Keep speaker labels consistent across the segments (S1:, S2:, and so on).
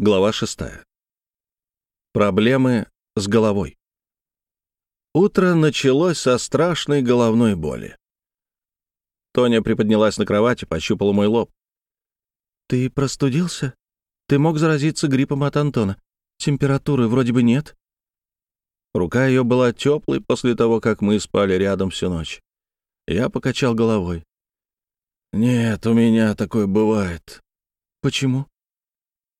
S1: Глава 6. Проблемы с головой. Утро началось со страшной головной боли. Тоня приподнялась на кровати, пощупала мой лоб. «Ты простудился? Ты мог заразиться гриппом от Антона. Температуры вроде бы нет». Рука ее была теплой после того, как мы спали рядом всю ночь. Я покачал головой. «Нет, у меня такое бывает». «Почему?»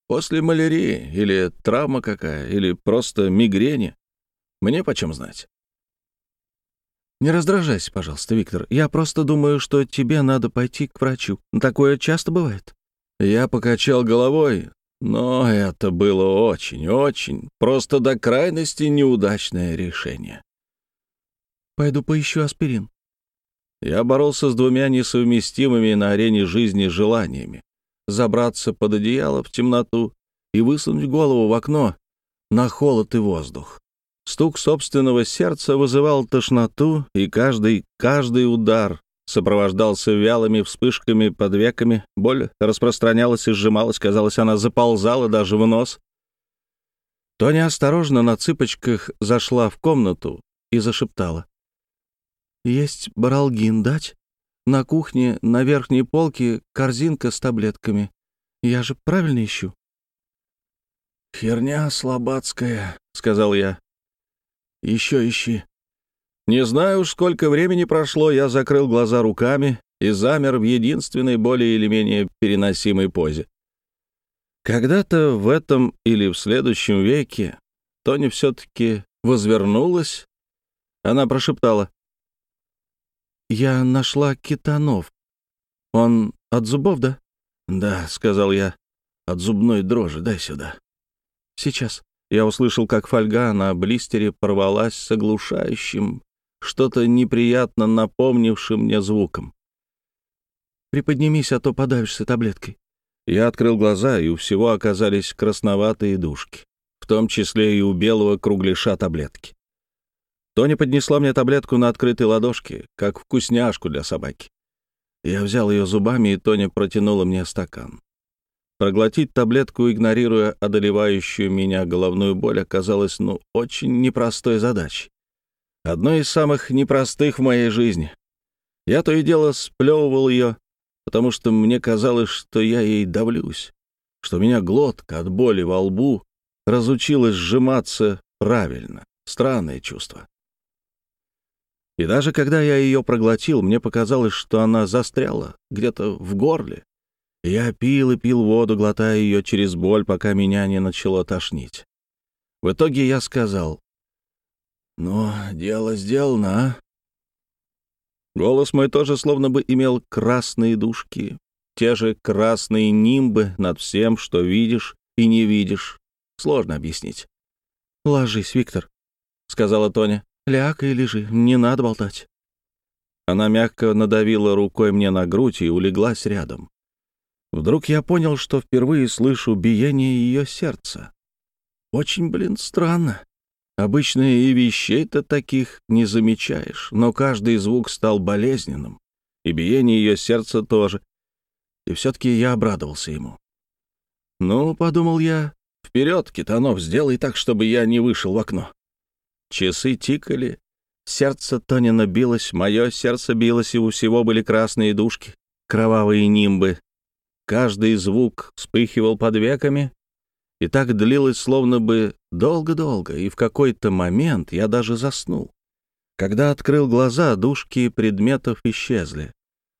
S1: После малярии или травма какая, или просто мигрени. Мне почем знать? Не раздражайся, пожалуйста, Виктор. Я просто думаю, что тебе надо пойти к врачу. Такое часто бывает. Я покачал головой, но это было очень-очень, просто до крайности неудачное решение. Пойду поищу аспирин. Я боролся с двумя несовместимыми на арене жизни желаниями забраться под одеяло в темноту и высунуть голову в окно на холод и воздух. Стук собственного сердца вызывал тошноту, и каждый, каждый удар сопровождался вялыми вспышками под веками, боль распространялась и сжималась, казалось, она заползала даже в нос. Тоня осторожно на цыпочках зашла в комнату и зашептала. «Есть баралгин дать?» На кухне на верхней полке корзинка с таблетками. Я же правильно ищу?» «Херня слабацкая», — сказал я. «Еще ищи». Не знаю уж, сколько времени прошло, я закрыл глаза руками и замер в единственной более или менее переносимой позе. Когда-то в этом или в следующем веке Тони все-таки возвернулась. Она прошептала. «Я нашла китанов. Он от зубов, да?» «Да», — сказал я, — «от зубной дрожи. Дай сюда». «Сейчас». Я услышал, как фольга на блистере порвалась с оглушающим, что-то неприятно напомнившим мне звуком. «Приподнимись, а то подавишься таблеткой». Я открыл глаза, и у всего оказались красноватые дужки, в том числе и у белого кругляша таблетки. Тоня поднесла мне таблетку на открытой ладошке, как вкусняшку для собаки. Я взял ее зубами, и Тоня протянула мне стакан. Проглотить таблетку, игнорируя одолевающую меня головную боль, оказалось, ну, очень непростой задачей. Одной из самых непростых в моей жизни. Я то и дело сплевывал ее, потому что мне казалось, что я ей давлюсь, что у меня глотка от боли во лбу разучилась сжиматься правильно. Странное чувство. И даже когда я ее проглотил, мне показалось, что она застряла где-то в горле. я пил и пил воду, глотая ее через боль, пока меня не начало тошнить. В итоге я сказал, «Ну, дело сделано, а?» Голос мой тоже словно бы имел красные дужки, те же красные нимбы над всем, что видишь и не видишь. Сложно объяснить. «Ложись, Виктор», — сказала Тоня. Ляг и лежи, не надо болтать». Она мягко надавила рукой мне на грудь и улеглась рядом. Вдруг я понял, что впервые слышу биение ее сердца. Очень, блин, странно. Обычно и вещей-то таких не замечаешь, но каждый звук стал болезненным, и биение ее сердца тоже. И все-таки я обрадовался ему. «Ну, — подумал я, — вперед, Китанов, сделай так, чтобы я не вышел в окно». Часы тикали, сердце Тонина билось, мое сердце билось, и у всего были красные дужки, кровавые нимбы. Каждый звук вспыхивал под веками, и так длилось словно бы долго-долго, и в какой-то момент я даже заснул. Когда открыл глаза, дужки предметов исчезли,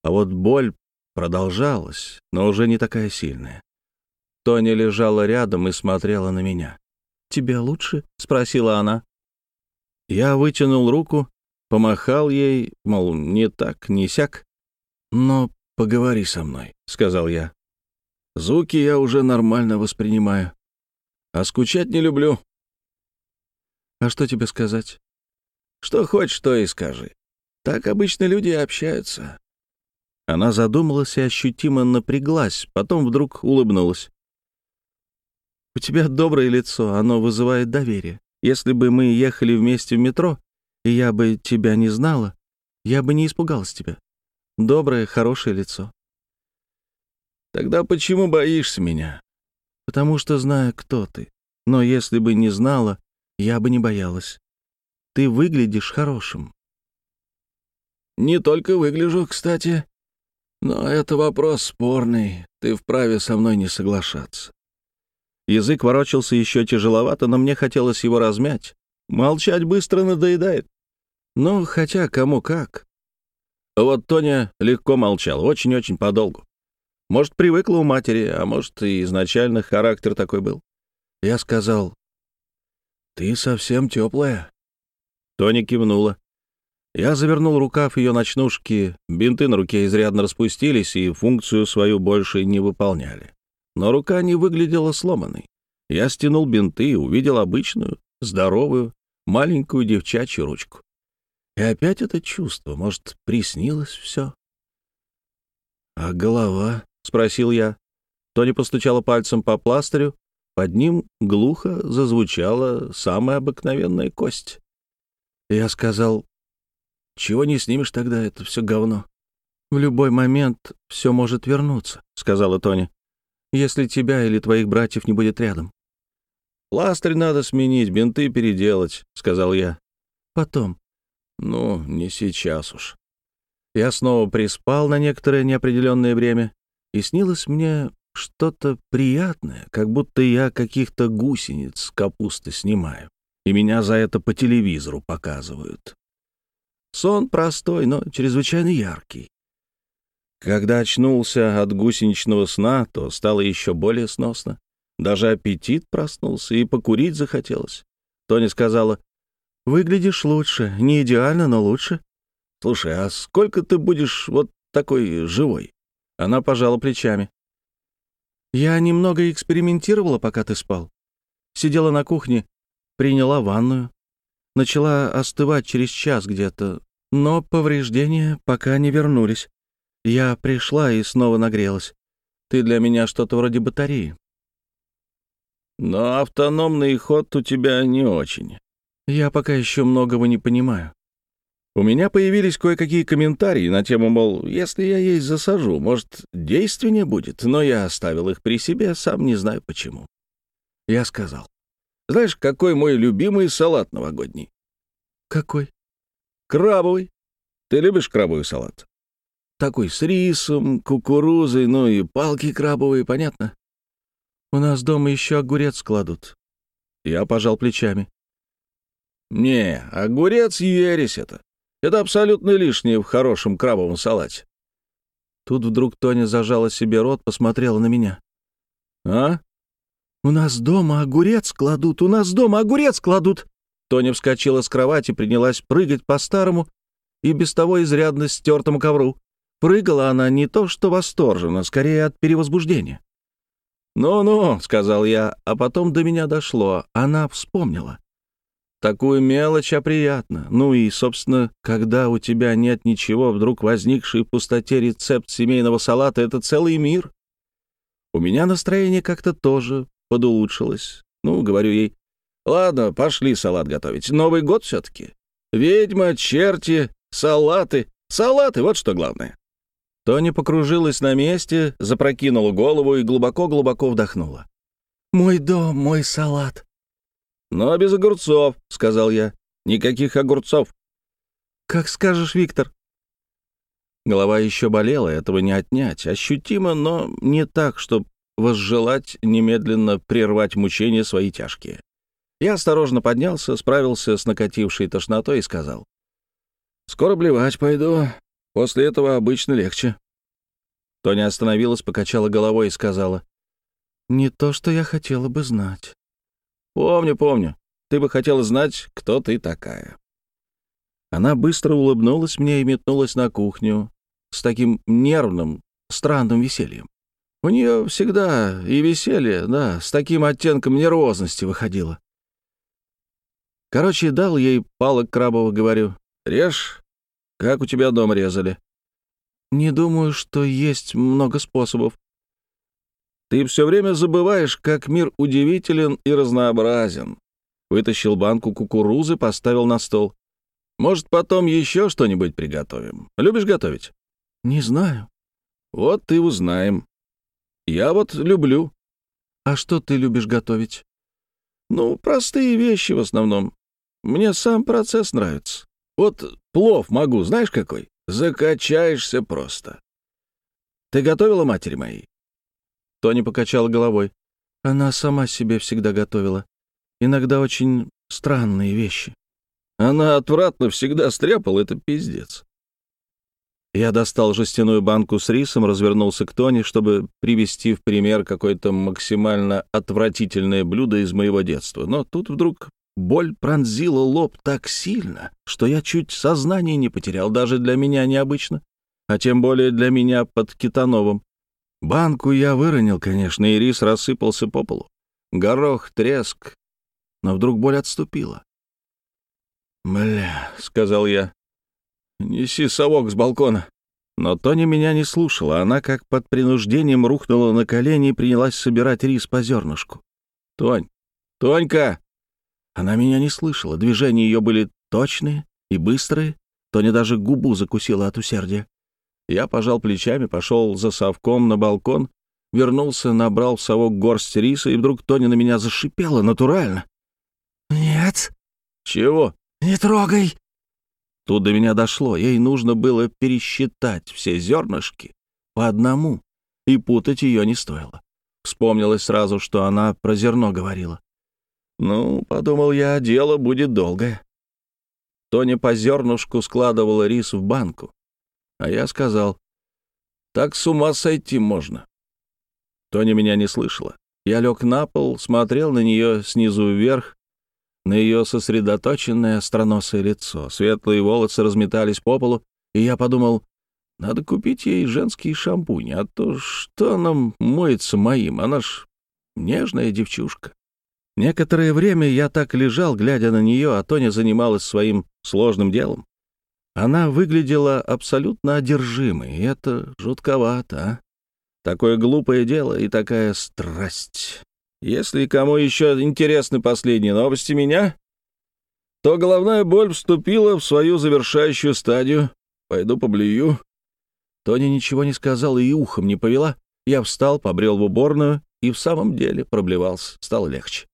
S1: а вот боль продолжалась, но уже не такая сильная. Тоня лежала рядом и смотрела на меня. «Тебе лучше?» — спросила она. Я вытянул руку, помахал ей, мол, не так, не сяк. «Но поговори со мной», — сказал я. «Звуки я уже нормально воспринимаю, а скучать не люблю». «А что тебе сказать?» «Что хочешь, то и скажи. Так обычно люди общаются». Она задумалась и ощутимо напряглась, потом вдруг улыбнулась. «У тебя доброе лицо, оно вызывает доверие. Если бы мы ехали вместе в метро, и я бы тебя не знала, я бы не испугалась тебя. Доброе, хорошее лицо. Тогда почему боишься меня? потому что знаю, кто ты. Но если бы не знала, я бы не боялась. Ты выглядишь хорошим».
S2: «Не только выгляжу, кстати. Но это вопрос спорный. Ты вправе со мной не соглашаться».
S1: Язык ворочался еще тяжеловато, но мне хотелось его размять. Молчать быстро надоедает. Ну, хотя кому как. Вот Тоня легко молчал, очень-очень подолгу. Может, привыкла у матери, а может, и изначально характер такой был. Я сказал, «Ты совсем теплая». Тоня кивнула. Я завернул рукав ее ночнушки, бинты на руке изрядно распустились и функцию свою больше не выполняли. Но рука не выглядела сломанной. Я стянул бинты и увидел обычную, здоровую, маленькую девчачью ручку. И опять это чувство, может, приснилось все? «А голова?» — спросил я. Тони постучала пальцем по пластырю. Под ним глухо зазвучала самая обыкновенная кость. Я сказал, «Чего не снимешь тогда, это все говно?» «В любой момент все может вернуться», — сказала Тони, «если тебя или твоих братьев не будет рядом». «Пластырь надо сменить, бинты переделать», — сказал я. «Потом». «Ну, не сейчас уж». Я снова приспал на некоторое неопределенное время, и снилось мне что-то приятное, как будто я каких-то гусениц с капусты снимаю, и меня за это по телевизору показывают. Сон простой, но чрезвычайно яркий. Когда очнулся от гусеничного сна, то стало еще более сносно. Даже аппетит проснулся, и покурить захотелось. Тони сказала, «Выглядишь лучше. Не идеально, но лучше». «Слушай, а сколько ты будешь вот такой живой?» Она пожала плечами. «Я немного экспериментировала, пока ты спал. Сидела на кухне, приняла ванную. Начала остывать через час где-то, но повреждения пока не вернулись. Я пришла и снова нагрелась. Ты для меня что-то вроде батареи. Но автономный ход у тебя не очень. Я пока еще многого не понимаю. У меня появились кое-какие комментарии на тему, мол, если я ей засажу, может, действеннее будет, но я оставил их при себе, сам не знаю почему. Я сказал, знаешь, какой мой любимый салат новогодний? Какой? Крабовый. Ты любишь крабовый салат? Такой с рисом, кукурузой, ну и палки крабовые, понятно? У нас дома еще огурец кладут. Я пожал плечами. Не, огурец ересь это. Это абсолютно лишнее в хорошем крабовом салате. Тут вдруг Тоня зажала себе рот, посмотрела на меня. «А? У нас дома огурец кладут, у нас дома огурец кладут!» Тоня вскочила с кровати, принялась прыгать по старому и без того изрядно стертому ковру. Прыгала она не то что восторженно, скорее от перевозбуждения. «Ну-ну», — сказал я, а потом до меня дошло. Она вспомнила. Такую мелочь, а приятно. Ну и, собственно, когда у тебя нет ничего, вдруг возникший в пустоте рецепт семейного салата — это целый мир. У меня настроение как-то тоже подулучшилось. Ну, говорю ей, ладно, пошли салат готовить. Новый год все-таки. Ведьма, черти, салаты. Салаты — вот что главное. Тони покружилась на месте, запрокинула голову и глубоко-глубоко вдохнула. «Мой дом, мой салат». «Но без огурцов», — сказал я. «Никаких огурцов». «Как скажешь, Виктор». Голова еще болела, этого не отнять. Ощутимо, но не так, чтобы возжелать немедленно прервать мучения свои тяжкие. Я осторожно поднялся, справился с накатившей тошнотой и сказал. «Скоро блевать пойду. После этого обычно легче. Тоня остановилась, покачала головой и сказала. «Не то, что я хотела бы знать». «Помню, помню. Ты бы хотела знать, кто ты такая». Она быстро улыбнулась мне и метнулась на кухню с таким нервным, странным весельем. У нее всегда и веселье, да, с таким оттенком нервозности выходило. Короче, дал ей палок крабовых, говорю. «Режь, как у тебя дом резали?» «Не думаю, что есть много способов». «Ты все время забываешь, как мир удивителен и разнообразен». Вытащил банку кукурузы, поставил на стол. «Может, потом еще что-нибудь приготовим? Любишь готовить?» «Не знаю». «Вот и узнаем. Я вот люблю». «А что ты любишь готовить?»
S2: «Ну, простые вещи в основном. Мне сам процесс нравится. Вот плов могу, знаешь какой? Закачаешься просто. Ты готовила матери моей?»
S1: Тони покачала головой. Она сама себе всегда готовила. Иногда очень странные вещи.
S2: Она отвратно всегда стряпала, это пиздец.
S1: Я достал жестяную банку с рисом, развернулся к Тони, чтобы привести в пример какое-то максимально отвратительное блюдо из моего детства. Но тут вдруг боль пронзила лоб так сильно, что я чуть сознание не потерял, даже для меня необычно, а тем более для меня под Китановым. Банку я выронил, конечно, и рис рассыпался по полу. Горох, треск. Но вдруг боль отступила.
S2: «Бля», — сказал я, — «неси совок с балкона».
S1: Но Тоня меня не слушала. Она, как под принуждением, рухнула на колени и принялась собирать рис по зернышку.
S2: «Тонь! Тонька!»
S1: Она меня не слышала. Движения ее были точные и быстрые. Тоня даже губу закусила от усердия. Я пожал плечами, пошел за совком на балкон, вернулся, набрал в совок горсть риса, и вдруг Тоня на меня зашипела натурально.
S3: «Нет».
S2: «Чего?»
S3: «Не трогай».
S1: Тут до меня дошло. Ей нужно было пересчитать все зернышки по одному, и путать ее не стоило. Вспомнилось сразу, что она про зерно говорила. Ну, подумал я, дело будет долгое. Тоня по зернышку складывала рис в банку. А я сказал, так с ума сойти можно. Тоня меня не слышала. Я лег на пол, смотрел на нее снизу вверх, на ее сосредоточенное остроносое лицо. Светлые волосы разметались по полу, и я подумал, надо купить ей женские шампуни, а то что она моется моим, она ж нежная девчушка. Некоторое время я так лежал, глядя на нее, а Тоня занималась своим сложным делом. Она выглядела абсолютно одержимой, и это жутковато, а? Такое глупое дело и такая страсть. Если кому еще интересны последние новости меня, то головная боль вступила в свою завершающую стадию. Пойду поблюю. Тоня ничего не сказала и ухом не повела. Я встал, побрел в уборную и в самом деле проблевался. Стало легче.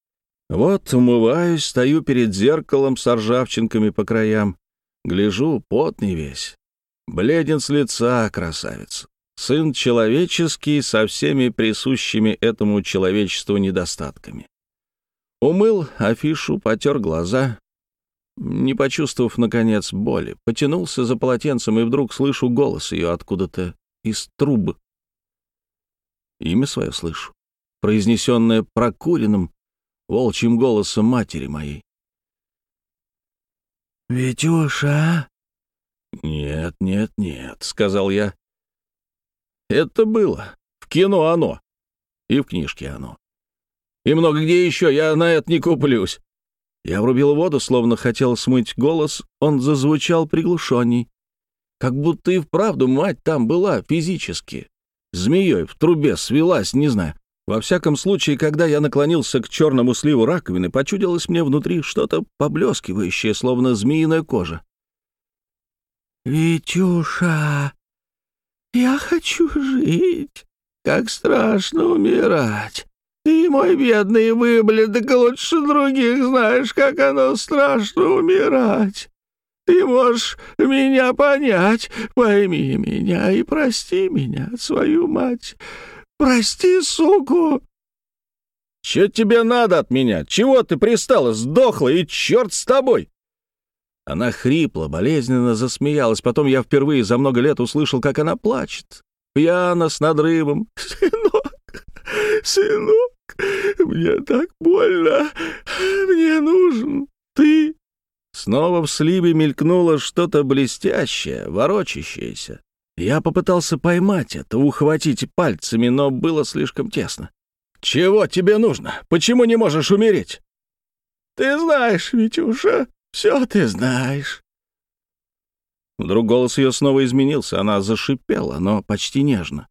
S1: Вот умываюсь, стою перед зеркалом с ржавчинками по краям. Гляжу, потный весь. Бледен с лица, красавец. Сын человеческий со всеми присущими этому человечеству недостатками. Умыл афишу, потер глаза, не почувствовав, наконец, боли. Потянулся за полотенцем и вдруг слышу голос ее откуда-то из трубы. Имя свое слышу, произнесенное прокуренным, волчьим голосом матери моей.
S3: «Витюша?»
S1: «Нет, нет, нет», — сказал я. «Это было. В кино оно. И в книжке оно. И много где еще, я на это не куплюсь». Я врубил воду, словно хотел смыть голос, он зазвучал приглушенней. Как будто и вправду мать там была физически. Змеей в трубе свелась, не знаю. Во всяком случае, когда я наклонился к черному сливу раковины, почудилось мне внутри что-то поблескивающее, словно змеиная кожа.
S3: «Витюша, я хочу жить. Как страшно умирать. Ты, мой бедный выблядок, лучше других знаешь, как оно страшно умирать. Ты можешь меня понять. Пойми меня и прости меня, свою мать». Прости, суку!»
S1: «Че тебе надо от меня? Чего ты пристала, сдохла, и черт с тобой!» Она хрипла, болезненно засмеялась. Потом я впервые за много лет услышал, как она плачет. Пьяно, с надрывом.
S3: «Сынок, сынок, мне так больно. Мне нужен ты».
S1: Снова в сливе мелькнуло что-то блестящее, ворочащееся. Я попытался поймать это, ухватить пальцами, но было слишком тесно. «Чего тебе нужно? Почему не можешь умереть?»
S3: «Ты знаешь, Витюша, все ты знаешь».
S1: Вдруг голос ее снова изменился, она зашипела, но почти нежно.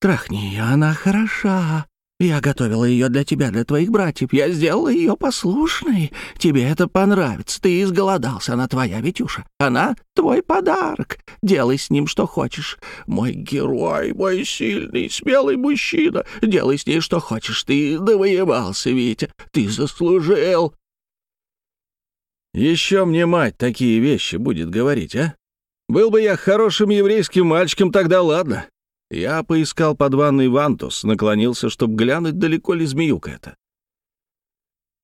S3: «Трахни ее, она хороша.
S2: Я готовила ее для тебя, для твоих братьев. Я сделала ее послушной. Тебе это понравится. Ты изголодался. Она твоя, Витюша. Она твой подарок. Делай с ним что хочешь. Мой герой, мой сильный, смелый мужчина. Делай с ней что хочешь. Ты довоевался, Витя. Ты заслужил.
S1: Еще мне мать такие вещи будет говорить, а? Был бы я хорошим еврейским мальчиком, тогда ладно. Я поискал под ванной вантус, наклонился, чтобы глянуть, далеко ли змеюка это.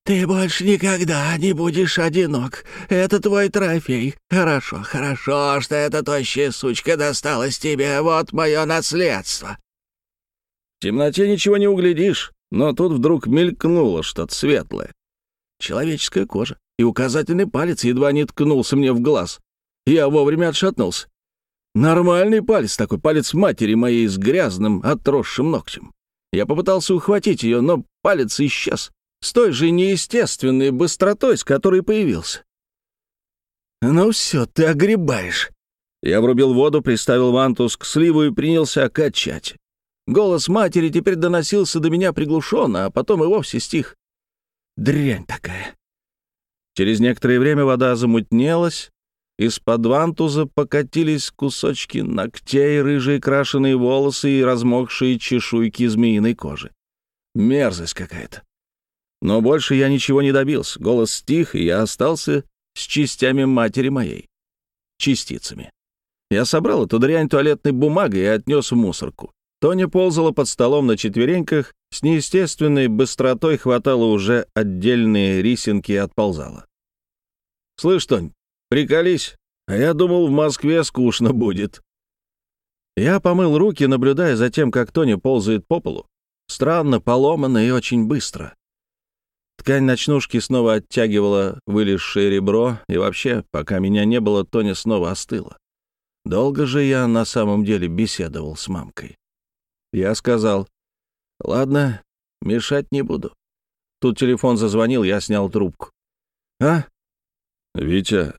S2: «Ты больше никогда не будешь одинок. Это твой трофей. Хорошо, хорошо, что эта тощая сучка досталась тебе. Вот мое наследство».
S1: В темноте ничего не углядишь, но тут вдруг мелькнуло что-то светлое. Человеческая кожа, и указательный палец едва не ткнулся мне в глаз. Я вовремя отшатнулся. Нормальный палец такой, палец матери моей с грязным, отросшим ногтем. Я попытался ухватить ее, но палец исчез с той же неестественной быстротой, с которой появился. «Ну все, ты огребаешь». Я врубил воду, приставил вантус к сливу и принялся качать. Голос матери теперь доносился до меня приглушенно, а потом и вовсе стих. Дрянь такая. Через некоторое время вода замутнелась, из-под вантуза покатились кусочки ногтей, рыжие крашеные волосы и размокшие чешуйки змеиной кожи. Мерзость какая-то. Но больше я ничего не добился. Голос стих, и я остался с частями матери моей. Частицами. Я собрал эту дрянь туалетной бумагой и отнес в мусорку. Тоня ползала под столом на четвереньках, с неестественной быстротой хватала уже отдельные рисинки и отползала. «Слышь, Тонь, Приколись, а я думал, в Москве скучно будет. Я помыл руки, наблюдая за тем, как Тоня ползает по полу. Странно, поломано и очень быстро. Ткань ночнушки снова оттягивала вылезшее ребро, и вообще, пока меня не было, Тоня снова остыла. Долго же я на самом деле беседовал с мамкой. Я сказал, «Ладно, мешать не буду». Тут телефон зазвонил, я снял трубку. «А?» «Витя,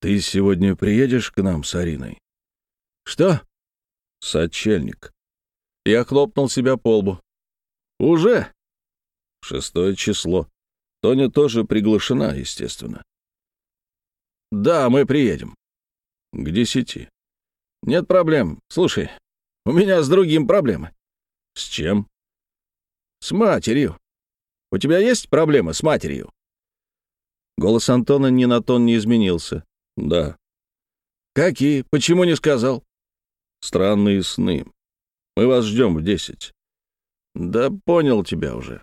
S1: ты сегодня приедешь к нам с Ариной? Что? Сочельник. Я хлопнул себя по лбу. Уже? Шестое число. Тоня тоже приглашена, естественно. Да, мы приедем. К десяти. Нет проблем. Слушай, у меня с другим проблемы. С чем? С матерью. У тебя есть проблемы с матерью? Голос Антона ни на тон не изменился. «Да». «Какие? Почему не сказал?» «Странные сны. Мы вас ждем в десять». «Да понял тебя уже».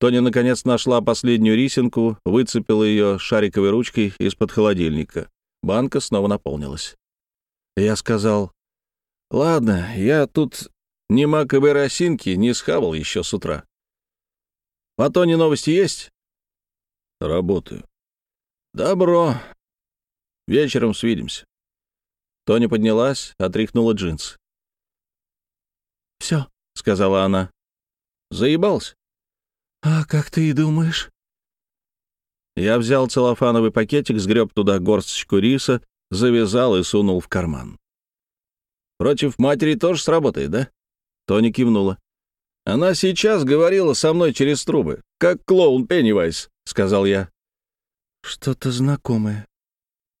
S1: Тоня, наконец, нашла последнюю рисинку, выцепила ее шариковой ручкой из-под холодильника. Банка снова наполнилась. Я сказал, «Ладно, я тут ни маковой росинки не схавал еще с утра. По Тоне новости есть?» «Работаю». «Добро. Вечером свидимся». Тоня поднялась, отряхнула джинсы.
S2: «Все», — сказала она.
S1: «Заебался?»
S2: «А как ты и думаешь?»
S1: Я взял целлофановый пакетик, сгреб туда горсточку риса, завязал и сунул в карман. «Против матери тоже сработает, да?» Тоня кивнула. «Она сейчас говорила со мной через трубы, как клоун Пеннивайз», — сказал я.
S2: Что-то знакомое.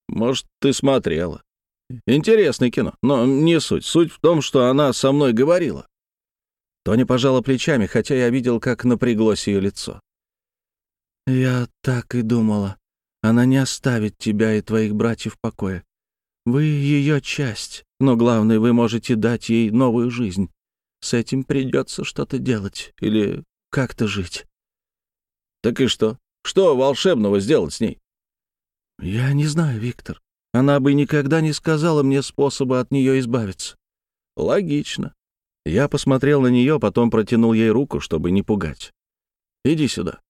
S1: Может, ты смотрела. Интересное кино, но не суть. Суть в том, что она со мной говорила. Тоня пожала плечами, хотя я видел, как напряглось ее лицо.
S2: «Я так и думала. Она не оставит тебя и твоих братьев в покое. Вы ее часть, но главное, вы можете дать ей новую жизнь. С этим придется что-то делать или как-то жить».
S1: «Так и что? Что волшебного сделать с ней?
S2: Я не знаю, Виктор. Она бы никогда не сказала мне способа от нее избавиться.
S1: Логично. Я посмотрел на нее, потом протянул ей руку, чтобы не пугать. Иди сюда.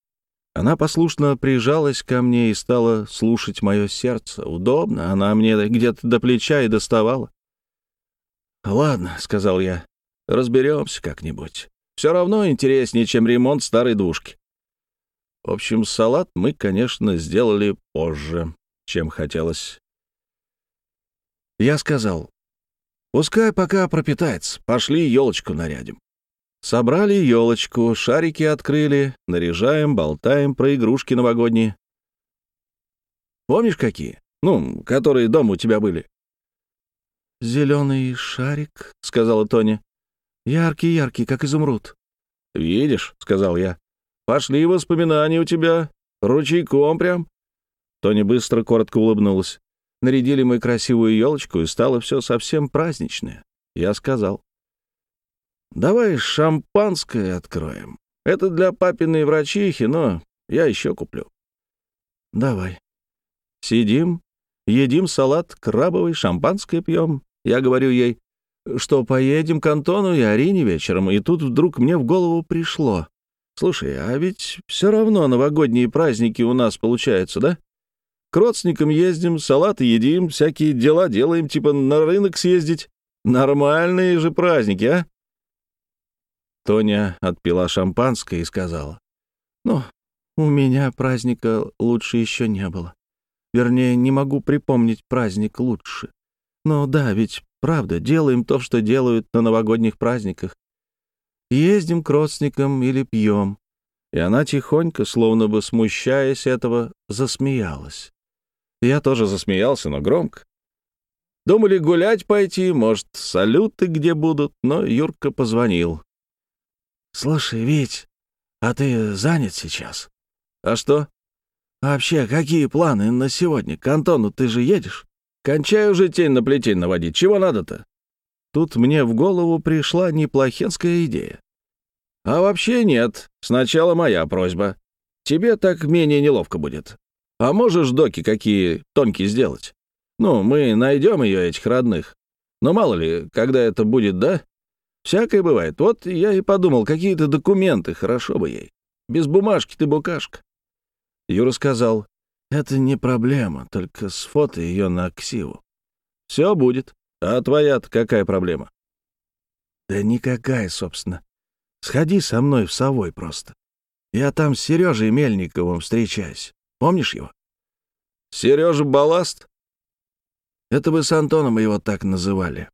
S1: Она послушно прижалась ко мне и стала слушать мое сердце. Удобно, она мне где-то до плеча и доставала. «Ладно», — сказал я, — «разберемся как-нибудь. Все равно интереснее, чем ремонт старой двушки. В общем, салат мы, конечно, сделали позже, чем хотелось. Я сказал, пускай пока пропитается, пошли елочку нарядим. Собрали елочку, шарики открыли, наряжаем, болтаем про игрушки новогодние. Помнишь, какие? Ну, которые дома у тебя были.
S2: «Зеленый шарик», — сказала Тоня. «Яркий-яркий, как изумруд».
S1: «Видишь», — сказал я, — «пошли воспоминания у тебя, ручейком прям». Тоня быстро, коротко улыбнулась. Нарядили мы красивую елочку, и стало все совсем праздничное. Я сказал, «Давай шампанское откроем. Это для папиной врачихи, но я еще куплю».
S2: «Давай».
S1: Сидим, едим салат крабовый, шампанское пьем. Я говорю ей, что поедем к Антону и Арине вечером, и тут вдруг мне в голову пришло. Слушай, а ведь все равно новогодние праздники у нас получаются, да? К родственникам ездим, салаты едим, всякие дела делаем, типа на рынок съездить. Нормальные же праздники, а? Тоня отпила шампанское и сказала.
S2: «Ну, у меня праздника лучше еще не было. Вернее, не могу припомнить праздник лучше. Но да, ведь правда, делаем то, что делают на новогодних праздниках. Ездим к родственникам или пьем». И она тихонько, словно бы смущаясь этого, засмеялась. Я тоже засмеялся, но громко. Думали гулять пойти, может, салюты где будут, но Юрка позвонил. «Слушай, Вить, а ты занят сейчас?»
S1: «А что?»
S2: «Вообще, какие планы на сегодня? К Антону ты же едешь?»
S1: «Кончай уже тень на плетень наводить. Чего надо-то?» Тут мне в голову пришла неплохенская идея. «А вообще нет. Сначала моя просьба. Тебе так менее неловко будет. А можешь доки какие тонкие сделать? Ну, мы найдем ее, этих родных. Но мало ли, когда это будет, да? Всякое бывает. Вот я и подумал, какие-то документы, хорошо бы ей. Без бумажки ты букашка. Юра сказал, это не проблема, только с фото ее на ксиву. Все будет. А твоя-то какая проблема?
S2: Да никакая, собственно. Сходи со мной в Совой просто. Я там с Сережей Мельниковым встречаюсь. Помнишь его?
S1: Сережа Балласт?
S2: Это вы с Антоном его так называли.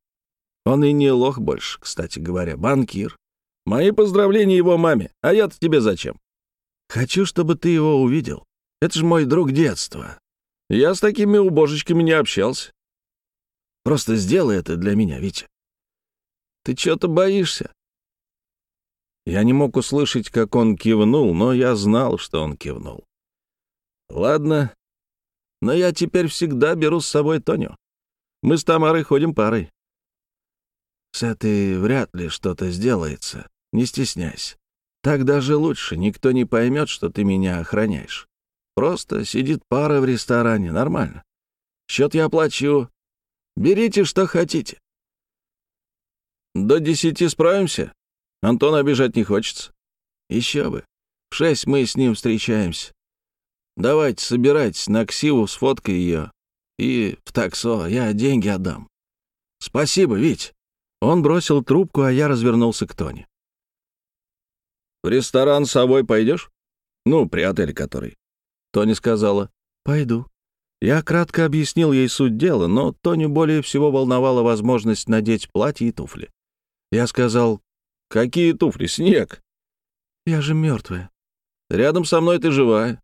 S1: Он и не лох больше, кстати говоря, банкир. Мои поздравления его маме. А я-то тебе зачем?
S2: Хочу, чтобы ты его увидел. Это же мой друг детства.
S1: Я с такими убожечками не общался.
S2: Просто сделай это для меня, Витя.
S1: Ты что-то боишься? Я не мог услышать, как он кивнул, но я знал, что он кивнул. Ладно, но я теперь всегда беру с собой Тоню. Мы с Тамарой ходим парой.
S2: С этой вряд ли что-то сделается. Не стесняйся. Так даже лучше. Никто не поймет, что ты меня охраняешь. Просто сидит пара в ресторане. Нормально. Счет я оплачу. Берите, что хотите.
S1: До десяти справимся? Антон обижать не хочется.
S2: Еще бы. В шесть мы с ним встречаемся. Давайте, собирайтесь на ксиву, сфоткай ее. И в таксо я деньги отдам. Спасибо, Вить. Он бросил трубку, а я развернулся к Тоне.
S1: «В ресторан с собой пойдешь? Ну, при отеле который».
S2: Тони сказала, «Пойду». Я кратко объяснил ей суть дела, но Тоню более всего волновала возможность надеть платье и туфли. Я сказал,
S1: «Какие туфли? Снег!»
S2: «Я же мертвая».
S1: «Рядом со мной ты живая».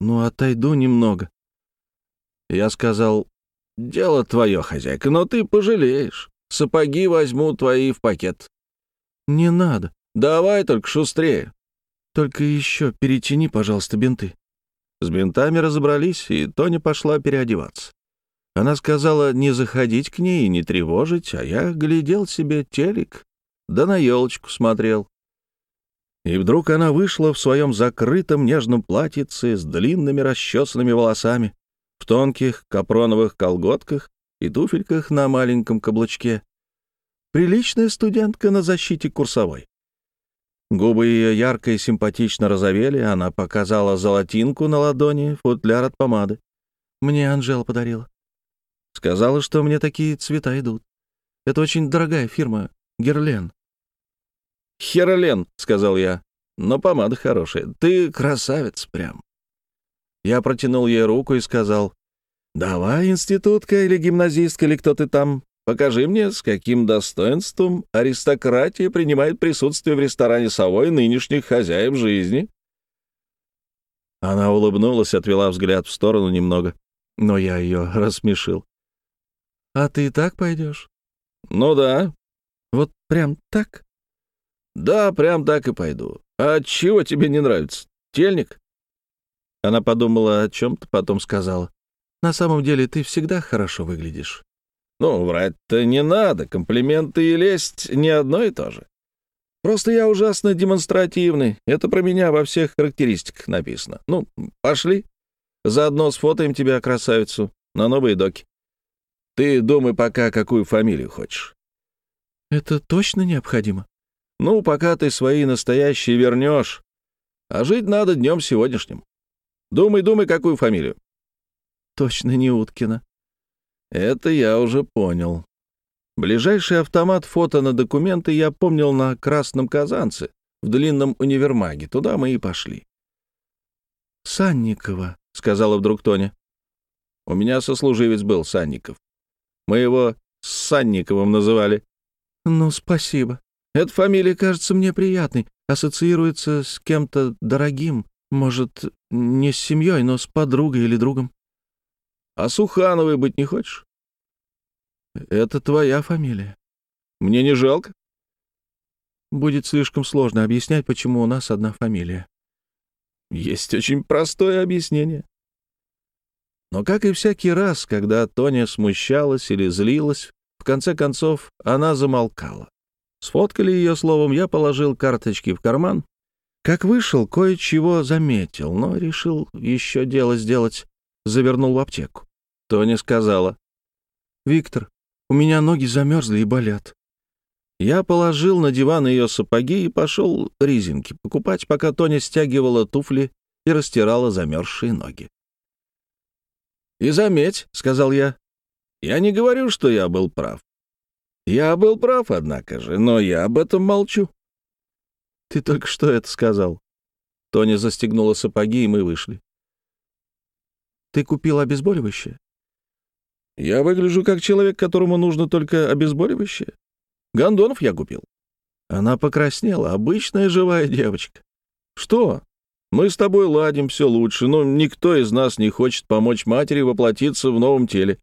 S2: «Ну, отойду немного».
S1: Я сказал, «Дело твое, хозяйка, но ты пожалеешь. Сапоги возьму твои в пакет».
S2: «Не надо».
S1: «Давай только шустрее».
S2: «Только еще перетяни, пожалуйста, бинты».
S1: С бинтами разобрались, и Тоня пошла переодеваться. Она сказала не заходить к ней и не тревожить, а я глядел себе телек, да на елочку смотрел. И вдруг она вышла в своем закрытом нежном платьице с длинными расчесанными волосами, в тонких капроновых колготках и туфельках на маленьком каблучке. Приличная студентка на защите курсовой. Губы ее ярко и симпатично розовели, она показала золотинку на ладони, футляр от помады.
S2: Мне Анжела подарила.
S1: Сказала, что мне такие цвета идут.
S2: Это очень дорогая фирма, Герлен.
S1: «Херолен», — сказал я, — «но помада хорошая. Ты красавец прям». Я протянул ей руку и сказал, «Давай, институтка или гимназистка, или кто ты там, покажи мне, с каким достоинством аристократия принимает присутствие в ресторане «Совой» нынешних хозяев жизни».
S2: Она улыбнулась, отвела взгляд в сторону немного, но я ее рассмешил. «А ты и так пойдешь?»
S1: «Ну да».
S2: «Вот прям так?»
S1: «Да, прям так и пойду. А чего тебе не нравится? Тельник?»
S2: Она подумала о чем-то, потом сказала. «На самом деле ты всегда хорошо выглядишь».
S1: «Ну, врать-то не надо. Комплименты и лесть не одно и то же. Просто я ужасно демонстративный. Это про меня во всех характеристиках написано. Ну, пошли. Заодно сфотаем тебя, красавицу, на новые доки. Ты думай пока, какую фамилию хочешь».
S2: «Это точно необходимо?»
S1: «Ну, пока ты свои настоящие вернешь. А жить надо днем сегодняшним. Думай, думай, какую фамилию».
S2: «Точно не Уткина».
S1: «Это я уже понял. Ближайший автомат фото на документы я помнил на Красном Казанце, в длинном универмаге. Туда мы и пошли».
S2: «Санникова», — сказала вдруг Тоня.
S1: «У меня сослуживец был Санников. Мы его Санниковым называли».
S2: «Ну, спасибо. Эта фамилия кажется мне приятной, ассоциируется с кем-то дорогим, может, не с семьей, но с подругой или другом».
S1: «А Сухановой быть не хочешь?»
S2: «Это твоя фамилия».
S1: «Мне не жалко?»
S2: «Будет слишком сложно объяснять, почему у нас одна фамилия».
S1: «Есть очень простое объяснение».
S2: Но, как и всякий раз, когда Тоня смущалась или злилась, в конце концов она замолкала. Сфоткали ее словом, я положил карточки в карман. Как вышел, кое-чего заметил, но решил еще дело сделать. Завернул в аптеку. Тоня сказала. «Виктор, у меня ноги замерзли и болят». Я положил на диван ее сапоги и пошел резинки покупать, пока Тоня стягивала туфли и растирала замерзшие ноги.
S1: «И заметь», — сказал я, — «я не говорю, что я был прав. Я был прав, однако же, но я об этом молчу».
S2: «Ты только что это сказал?» Тоня застегнула сапоги, и мы вышли. «Ты купил обезболивающее?»
S1: «Я выгляжу как человек, которому нужно только обезболивающее. Гондонов я купил».
S2: Она покраснела, обычная живая девочка.
S1: «Что? Мы с тобой ладим все лучше, но никто из нас не хочет помочь матери воплотиться в новом теле.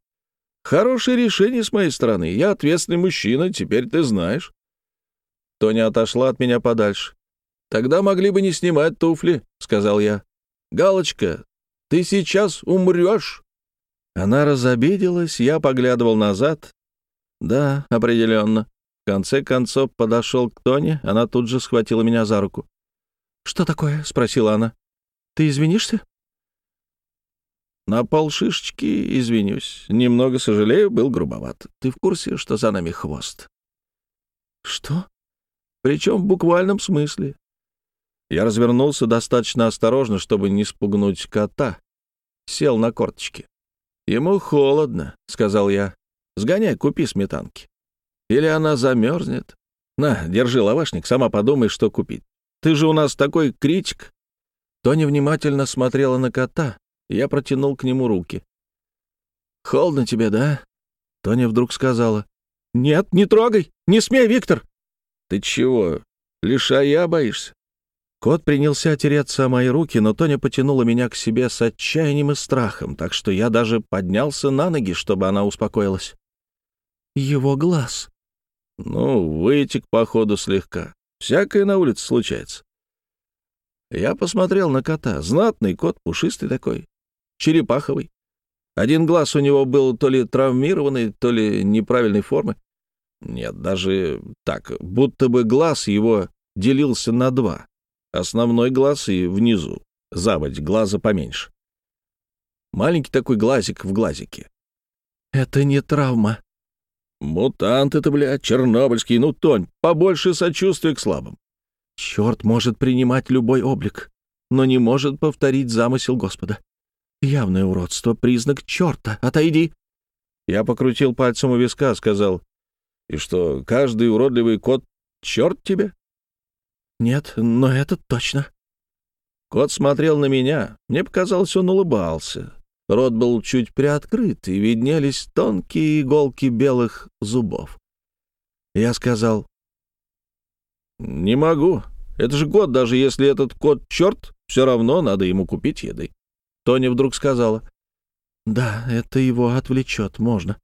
S1: Хорошее решение с моей стороны. Я ответственный мужчина, теперь ты знаешь.
S2: Тоня отошла от меня подальше.
S1: «Тогда могли бы не снимать туфли», — сказал я. «Галочка, ты сейчас умрешь».
S2: Она разобиделась, я поглядывал назад. Да, определенно. В конце концов подошел к Тоне, она тут же схватила меня за руку. «Что такое?» — спросила она. «Ты извинишься?»
S1: «На полшишечки извинюсь. Немного сожалею, был грубоват. Ты в курсе, что за нами хвост?»
S2: «Что?»
S1: «Причем в буквальном смысле». Я развернулся достаточно осторожно, чтобы не спугнуть кота. Сел на корточки. «Ему холодно», — сказал я. «Сгоняй, купи сметанки. Или она замерзнет. На, держи лавашник, сама подумай, что купить. Ты же у нас такой критик».
S2: Тоня внимательно смотрела на кота. Я протянул к нему руки.
S1: «Холодно тебе, да?»
S2: Тоня вдруг сказала.
S1: «Нет, не трогай! Не смей, Виктор!» «Ты чего, лишая боишься?»
S2: Кот принялся тереться о мои руки, но Тоня потянула меня к себе с отчаянием и страхом, так что я даже поднялся на ноги, чтобы она успокоилась. «Его глаз!»
S1: «Ну, вытек, походу, слегка. Всякое на улице случается. Я посмотрел на кота. Знатный кот, пушистый такой, черепаховый. Один глаз у него был то ли травмированный, то ли неправильной формы. Нет, даже так, будто бы глаз его делился на два. Основной глаз и внизу, заводь глаза поменьше. Маленький такой глазик в глазике.
S2: «Это не травма»,
S1: Мутант это, блядь, чернобыльский. Ну, Тонь, побольше сочувствия к слабым.
S2: Черт может принимать любой облик, но не может повторить замысел Господа. Явное уродство, признак черта. Отойди.
S1: Я покрутил пальцем у виска, сказал. И что, каждый уродливый кот — черт тебе?
S2: Нет, но это точно.
S1: Кот смотрел на меня. Мне показалось, он улыбался. Рот был чуть приоткрыт, и виднелись тонкие иголки белых зубов. Я сказал, «Не могу. Это же кот, даже если этот кот черт, все равно надо ему купить еды». Тоня вдруг сказала, «Да, это его отвлечет, можно.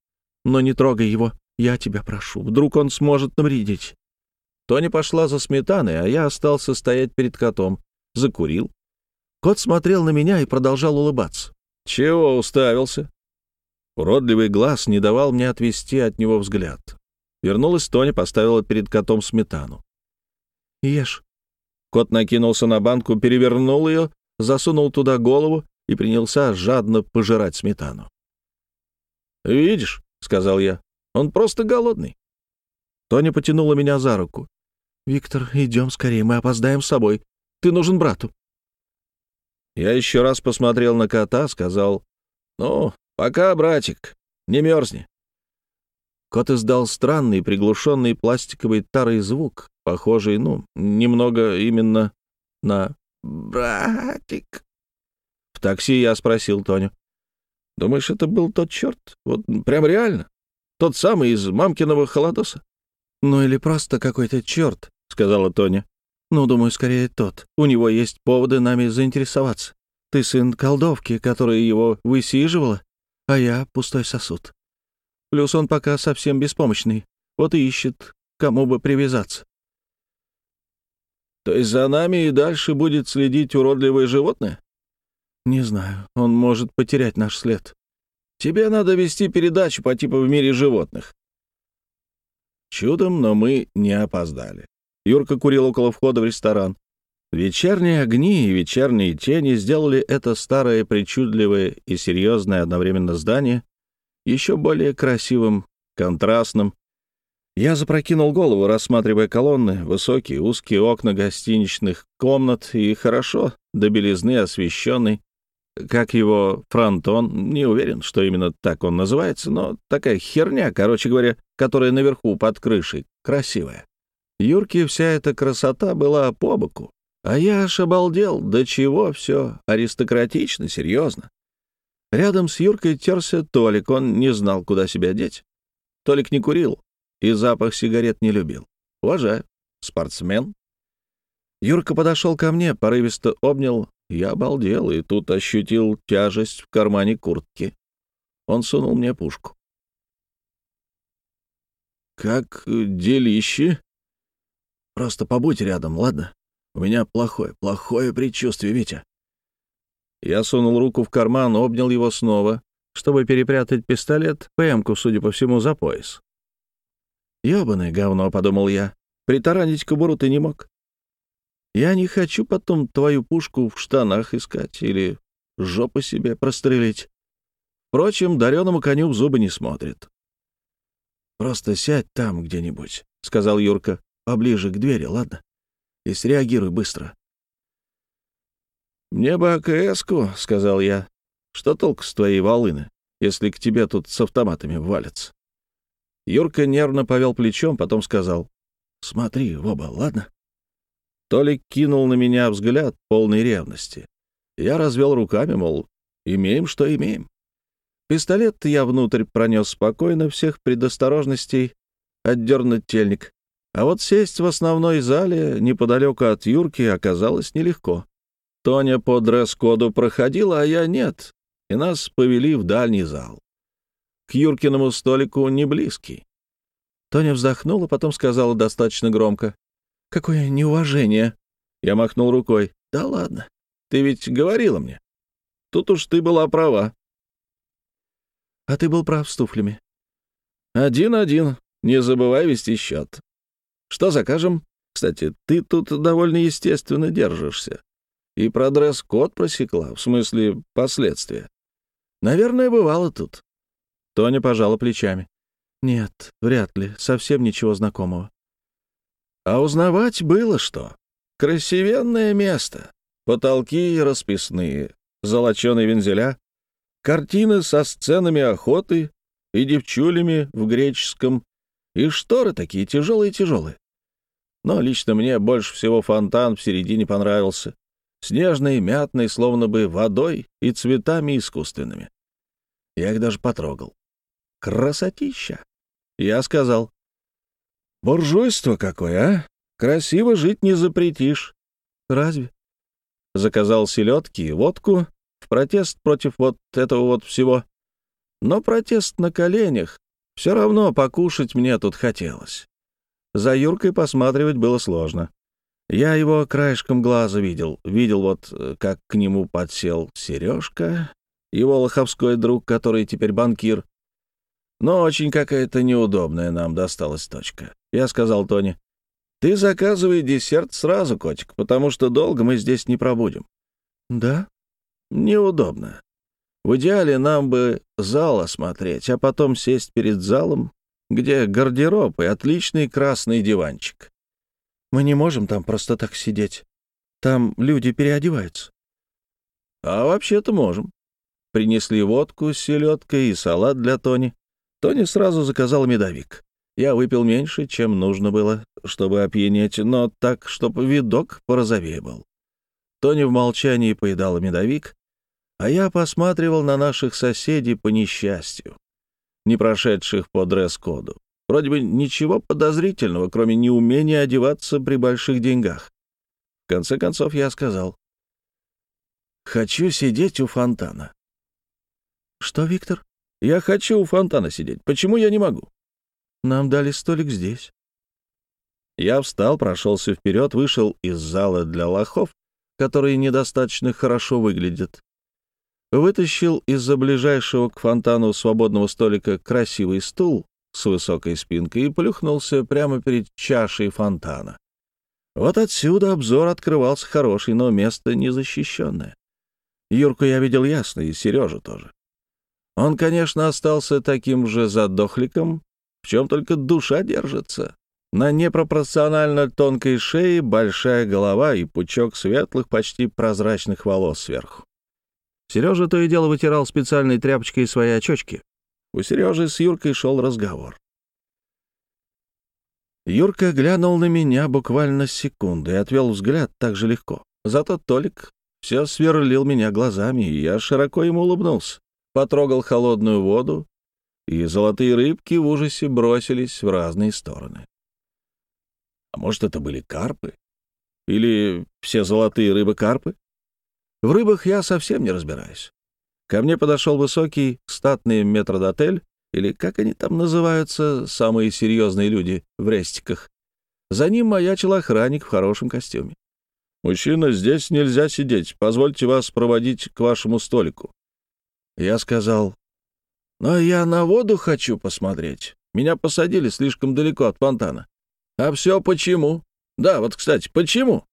S1: Но не трогай его, я тебя прошу. Вдруг он сможет навредить». Тоня пошла за сметаной, а я остался стоять перед котом. Закурил. Кот смотрел на меня и продолжал улыбаться. «Чего уставился?» Уродливый глаз не давал мне отвести от него взгляд. Вернулась Тоня, поставила перед котом сметану. «Ешь». Кот накинулся на банку, перевернул ее, засунул туда голову и принялся жадно пожирать сметану. «Видишь», — сказал я, — «он просто голодный». Тоня потянула меня за руку. «Виктор, идем скорее, мы опоздаем с собой. Ты нужен брату». Я еще раз посмотрел на кота, сказал, «Ну, пока, братик, не мерзни». Кот издал странный приглушенный пластиковый тарый звук, похожий, ну, немного именно на «братик». В такси я спросил Тоню, «Думаешь, это был тот черт? Вот прям реально? Тот самый из мамкиного холодоса?» «Ну или просто какой-то черт», — сказала Тоня. «Ну, думаю, скорее тот. У него есть поводы нами заинтересоваться. Ты сын колдовки, которая его высиживала, а я — пустой сосуд. Плюс он пока совсем беспомощный, вот и ищет, кому бы привязаться». «То есть за нами и дальше будет следить уродливое животное?» «Не знаю. Он может потерять наш след. Тебе надо вести передачу по типу «В мире животных». Чудом, но мы не опоздали. Юрка курил около входа в ресторан. Вечерние огни и вечерние тени сделали это старое, причудливое и серьезное одновременно здание еще более красивым, контрастным. Я запрокинул голову, рассматривая колонны, высокие узкие окна гостиничных комнат и хорошо до белизны освещенный, как его фронтон, не уверен, что именно так он называется, но такая херня, короче говоря, которая наверху под крышей, красивая. Юрке вся эта красота была по боку. А я аж обалдел, до чего все аристократично, серьезно. Рядом с Юркой терся Толик, он не знал, куда себя деть. Толик не курил и запах сигарет не любил. Уважаю. Спортсмен. Юрка подошел ко мне, порывисто обнял. Я обалдел и тут ощутил тяжесть в кармане куртки. Он сунул мне пушку. «Как делище?» Просто побудь рядом, ладно? У меня плохое, плохое предчувствие, Витя». Я сунул руку в карман, обнял его снова, чтобы перепрятать пистолет, ПМ-ку, судя по всему, за пояс. «Ёбаное говно», — подумал я, — «притаранить кобуру ты не мог. Я не хочу потом твою пушку в штанах искать или жопу себе прострелить. Впрочем, дареному коню в зубы не смотрит». «Просто сядь там где-нибудь», — сказал Юрка поближе к двери, ладно? И среагируй быстро». «Мне бы АКС-ку», — сказал я. «Что толк с твоей волыны, если к тебе тут с автоматами валятся?» Юрка нервно повел плечом, потом сказал. «Смотри в оба, ладно?» Толик кинул на меня взгляд полной ревности. Я развел руками, мол, имеем, что имеем. Пистолет я внутрь пронес спокойно, всех предосторожностей, отдернуть тельник. А вот сесть в основной зале неподалеку от Юрки оказалось нелегко. Тоня по дресс-коду проходила, а я нет, и нас повели в дальний зал. К Юркиному столику не близкий. Тоня вздохнула, потом сказала достаточно громко. «Какое неуважение!» Я махнул рукой. «Да ладно, ты ведь говорила мне. Тут уж ты была права». «А ты был прав с туфлями». «Один-один. Не забывай вести счет. Что закажем? Кстати, ты тут довольно естественно держишься. И про дресс-код просекла, в смысле последствия. Наверное, бывало тут. Тоня пожала плечами. Нет, вряд ли, совсем ничего знакомого. А узнавать было что. Красивенное место. Потолки расписные, золоченые вензеля, картины со сценами охоты и девчулями в греческом, и шторы такие тяжелые-тяжелые. Но лично мне больше всего фонтан в середине понравился. Снежный, мятный, словно бы водой и цветами искусственными. Я их даже потрогал. Красотища. Я сказал, буржуйство какое, а? Красиво жить не запретишь. Разве? Заказал селедки и водку в протест против вот этого вот всего. Но протест на коленях. Все равно покушать мне тут хотелось. За Юркой посматривать было сложно. Я его краешком глаза видел. Видел вот, э, как к нему подсел Сережка, его лоховской друг, который теперь банкир. Но очень какая-то неудобная нам досталась точка. Я сказал Тони, «Ты заказывай десерт сразу, котик, потому что долго мы здесь не пробудем». «Да?» «Неудобно. В идеале нам бы зал осмотреть, а потом сесть перед залом, где гардероб и отличный красный диванчик. Мы не можем там просто так сидеть. Там люди переодеваются. А вообще-то можем. Принесли водку с селедкой и салат для Тони. Тони сразу заказал медовик. Я выпил меньше, чем нужно было, чтобы опьянеть, но так, чтобы видок порозовее был. Тони в молчании поедала медовик, а я посматривал на наших соседей по несчастью, не прошедших по дресс-коду. Вроде бы ничего подозрительного, кроме неумения одеваться при больших деньгах. В конце концов я сказал, «Хочу сидеть у фонтана». «Что, Виктор?» «Я хочу у фонтана сидеть. Почему я не могу?» «Нам дали столик здесь». Я встал, прошелся вперед, вышел из зала для лохов, которые недостаточно хорошо выглядят, вытащил из-за ближайшего к фонтану свободного столика красивый стул с высокой спинкой и плюхнулся прямо перед чашей фонтана. Вот отсюда обзор открывался хороший, но место незащищенное. Юрку я видел ясно, и Сережу тоже. Он, конечно, остался таким же задохликом, в чем только душа держится. На непропорционально тонкой шее большая голова и пучок светлых, почти прозрачных волос сверху. Сережа то и дело вытирал специальной тряпочкой свои очечки. У Сережи с Юркой шел разговор. Юрка глянул на меня буквально секунду и отвел взгляд так же легко. Зато Толик все сверлил меня глазами, и я широко ему улыбнулся. Потрогал холодную воду, и золотые рыбки в ужасе бросились в разные стороны. А может, это были карпы? Или все золотые рыбы карпы? В рыбах я совсем не разбираюсь. Ко мне подошел высокий, статный метродотель, или как они там называются, самые серьезные люди в рестиках. За ним маячил охранник в хорошем костюме. «Мужчина, здесь нельзя сидеть. Позвольте вас проводить к вашему столику». Я сказал, «Но я на воду хочу посмотреть. Меня посадили слишком далеко от фонтана». «А все почему? Да, вот, кстати, почему?»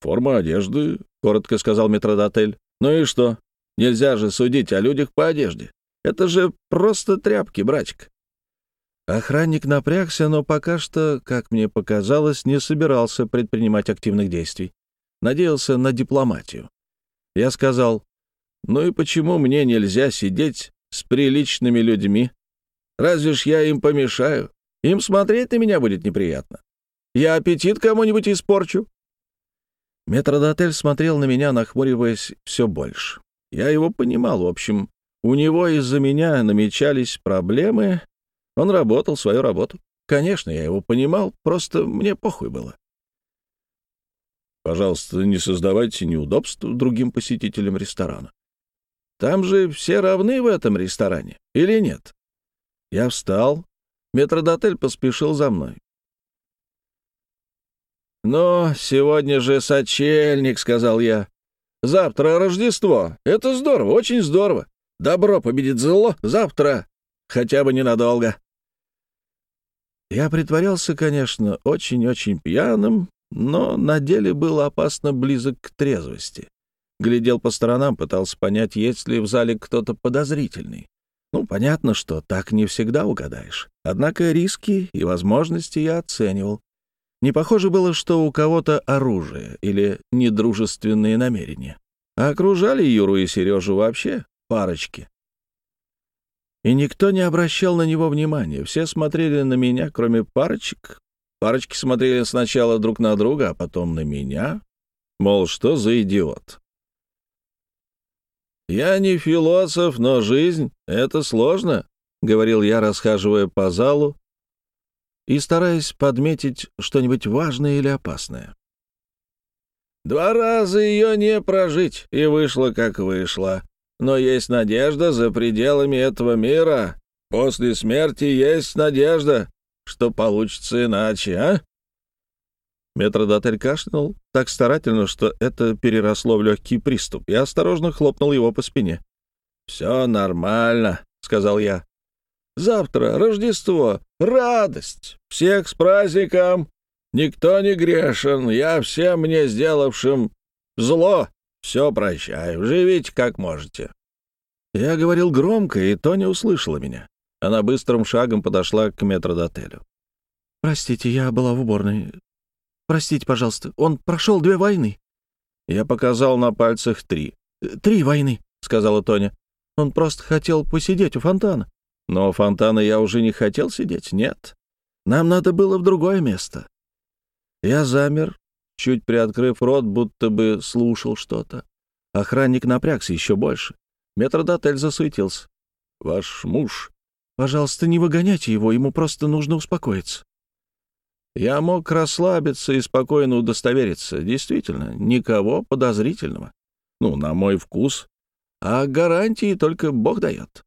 S1: «Форма одежды», — коротко сказал метродотель. «Ну и что? Нельзя же судить о людях по одежде. Это же просто тряпки, братик». Охранник напрягся, но пока что, как мне показалось, не собирался предпринимать активных действий. Надеялся на дипломатию. Я сказал, «Ну и почему мне нельзя сидеть с приличными людьми? Разве ж я им помешаю? Им смотреть на меня будет неприятно. Я аппетит кому-нибудь испорчу. Метродотель смотрел на меня, нахмуриваясь все больше. Я его понимал, в общем. У него из-за меня намечались проблемы. Он работал свою работу. Конечно, я его понимал, просто мне похуй было. Пожалуйста, не создавайте неудобств другим посетителям ресторана. Там же все равны в этом ресторане, или нет? Я встал. Метродотель поспешил за мной. «Но сегодня же сочельник», — сказал я. «Завтра Рождество. Это здорово, очень здорово. Добро победит зло завтра, хотя бы ненадолго». Я притворялся, конечно, очень-очень пьяным, но на деле был опасно близок к трезвости. Глядел по сторонам, пытался понять, есть ли в зале кто-то подозрительный. Ну, понятно, что так не всегда угадаешь. Однако риски и возможности я оценивал. Не похоже было, что у кого-то оружие или недружественные намерения. А окружали Юру и Сережу вообще парочки. И никто не обращал на него внимания. Все смотрели на меня, кроме парочек. Парочки смотрели сначала друг на друга, а потом на меня. Мол, что за идиот? Я не философ, но жизнь — это сложно, — говорил я, расхаживая по залу и стараясь подметить что-нибудь важное или опасное. Два раза ее не прожить, и вышло, как вышло. Но есть надежда за пределами этого мира. После смерти есть надежда, что получится иначе, а? Метродотель кашлянул так старательно, что это переросло в легкий приступ. Я осторожно хлопнул его по спине. «Все нормально», — сказал я. «Завтра Рождество, радость, всех с праздником! Никто не грешен, я всем мне сделавшим зло все прощаю, живите как можете». Я говорил громко, и Тоня услышала меня. Она быстрым шагом подошла к метродотелю.
S2: «Простите, я была в уборной. Простите, пожалуйста, он прошел две войны».
S1: Я показал на пальцах три.
S2: «Три войны», — сказала Тоня. «Он просто хотел посидеть у фонтана».
S1: «Но фонтана я уже не хотел сидеть, нет. Нам надо было в другое место». Я замер, чуть приоткрыв рот, будто бы слушал что-то. Охранник напрягся еще больше. Метродотель засуетился. «Ваш муж...»
S2: «Пожалуйста, не выгоняйте его, ему просто нужно успокоиться».
S1: Я мог расслабиться и спокойно удостовериться. Действительно, никого подозрительного. Ну, на мой вкус. А гарантии только Бог дает.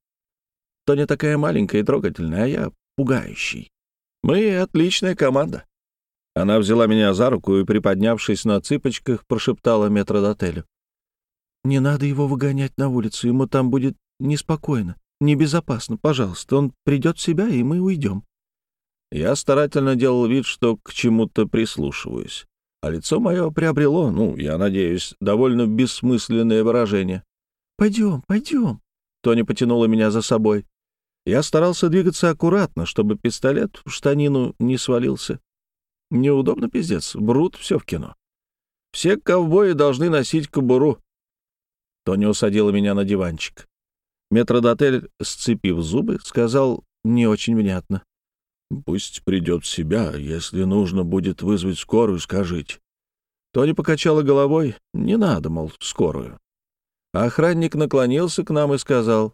S1: Тоня такая маленькая и трогательная, а я пугающий. Мы отличная команда. Она взяла меня за руку и, приподнявшись на цыпочках, прошептала метродотелю.
S2: «Не надо его выгонять на улицу, ему там будет неспокойно, небезопасно. Пожалуйста, он придет в себя, и мы уйдем».
S1: Я старательно делал вид, что к чему-то прислушиваюсь, а лицо мое приобрело, ну, я надеюсь, довольно бессмысленное выражение.
S2: «Пойдем, пойдем», —
S1: Тони потянула меня за собой. Я старался двигаться аккуратно, чтобы пистолет в штанину не свалился. Неудобно, пиздец, брут все в кино. Все ковбои должны носить кобуру. Тони усадила меня на диванчик. Метродотель, сцепив зубы, сказал не очень внятно. Пусть придет в себя. Если нужно будет вызвать скорую, скажите. Тони покачала головой. Не надо, мол, скорую. охранник наклонился к нам и сказал.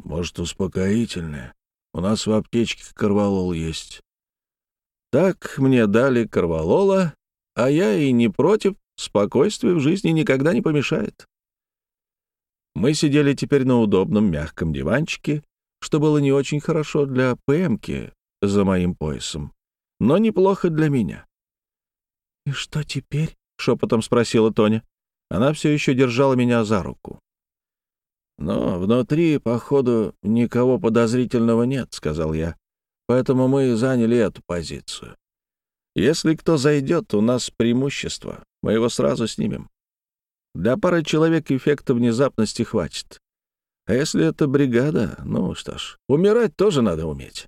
S1: Может, успокоительное? У нас в аптечке корвалол есть. Так мне дали корвалола, а я и не против, спокойствие в жизни никогда не помешает. Мы сидели теперь на удобном мягком диванчике, что было не очень хорошо для ПМки за моим поясом, но неплохо для меня.
S2: «И что теперь?»
S1: — шепотом спросила Тоня. Она все еще держала меня за руку. «Но внутри, походу, никого подозрительного нет», — сказал я. «Поэтому мы заняли эту позицию. Если кто зайдет, у нас преимущество. Мы его сразу снимем. Для пары человек эффекта внезапности хватит. А если это бригада, ну что ж, умирать тоже надо уметь.